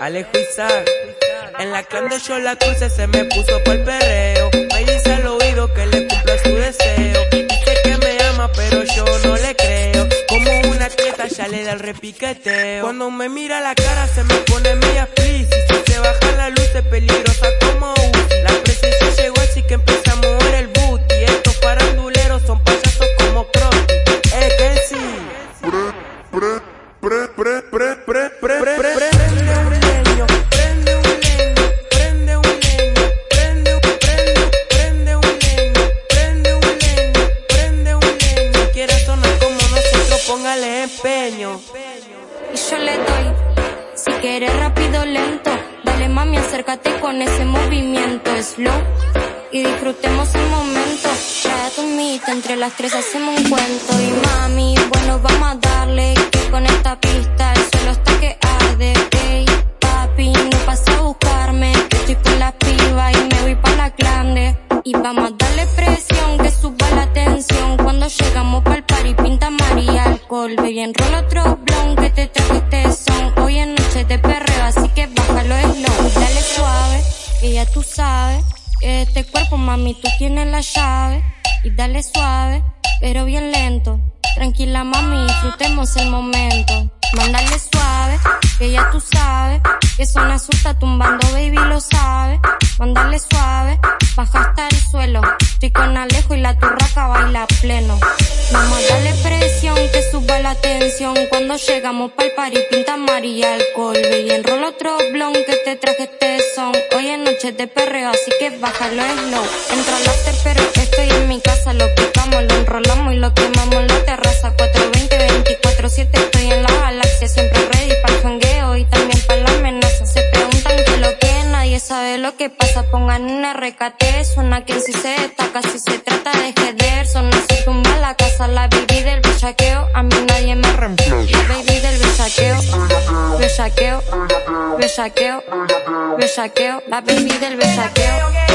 Alejo Isaac. En la clan de yo la cruce se me puso pa'l perreo. Me dice al oído que le cumpla su deseo. Dice que me ama, pero yo no le creo. Como una quieta ya le da el repiqueteo. Cuando me mira la cara se me pone feliz. Y si se baja la luz es peligrosa como Uzi. La presencia llegó así que empieza a mover el booty. Estos faranduleros son payasos como Crosby. Eh, que sí. Empeño. y yo le doy. Si quieres rápido, lento. Dale mami, acércate con ese movimiento slow. Y disfrutemos el momento. Trae tu entre las tres hacemos un cuento. Y mami, bueno, vamos a darle. Que con esta pista el suelo está que arde. Ey, papi, no pasa a buscarme. Estoy con las pibas y me voy pa' la clande. Y vamos a darle presión, que suba la tensión. Cuando llegamos pa'l party, pinta María alcohol. Baby, enrola otro blon que te traje este son. Hoy en noche de perreo, así que bájalo slow. Dale suave, que ya tú sabes. Este cuerpo, mami, tú tienes la llave. Y dale suave, pero bien lento. Tranquila, mami, disfrutemos el momento. Mándale suave, que ya tú sabes. Que son asusta tumbando, baby, lo sabe. Mándale suave, baja hasta el suelo. Estoy con Alejo y la turraca baila pleno. Vamos a darle presión, que suba la tensión. Cuando llegamos pa'l party, pinta María alcohol. Baby, enrola otro blon que te traje este son. Hoy en noche de perreo, así que bájalo slow. Entra al after, pero estoy en mi casa. Que pasa. Pongan un RKT, suena que si se destaca. Si se trata de jeder, sona se tumba la casa. La baby del bellaqueo, a mí nadie me reemplaza. La baby del bellaqueo, bellaqueo, bellaqueo, bellaqueo. La baby del bellaqueo.